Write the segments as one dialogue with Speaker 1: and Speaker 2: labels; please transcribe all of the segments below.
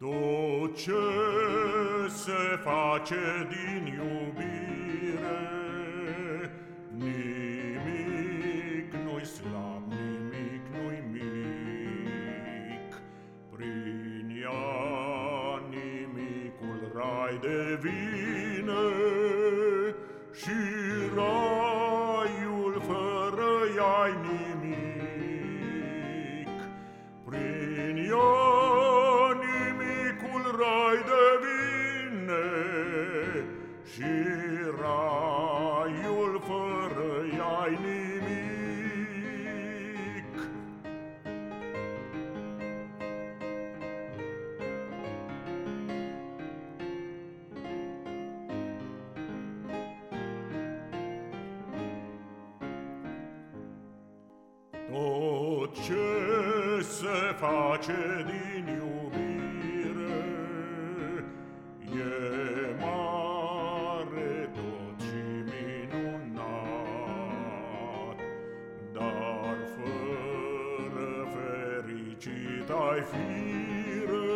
Speaker 1: Do ce se face din iubire Nimic nu-i slab, nimic nu-i mic. Prin ea nimicul rai devine Și rai Tot ce se face din iubire e ai fire,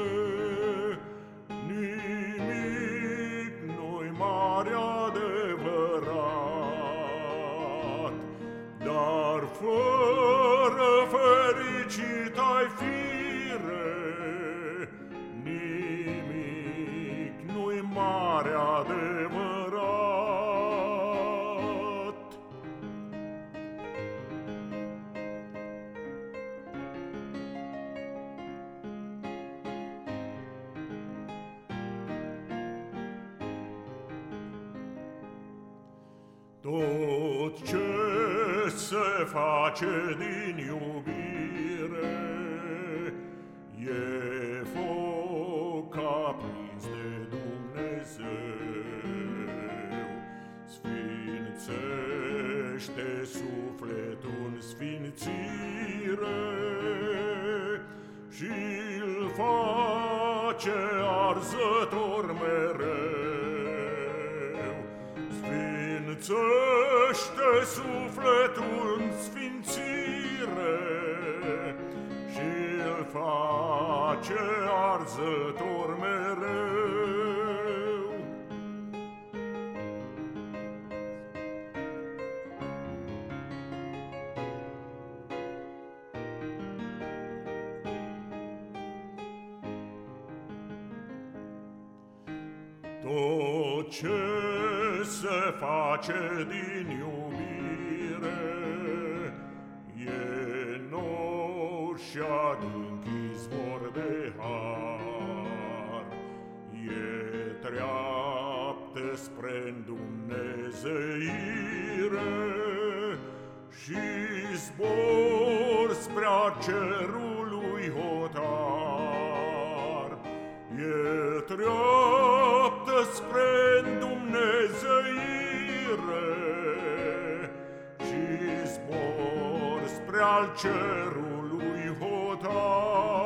Speaker 1: nimic nu-i mare adevărat, dar fără fericit ai fire, nimic nu-i mare adevărat. Tot ce se face din iubire. E foc aprins de Dumnezeu. Sfințește sufletul în sfințire Și-l face arzător mereu. Sfințește sufletul în sfințire Și îl face arzător mereu. Tot ce se face din iubire E nor și adânc izvor de har. E treaptă spre Dumnezeire Și zbor spre cerului hotar. E treaptă spre Dumnezeire și zbor spre al cerului hotar.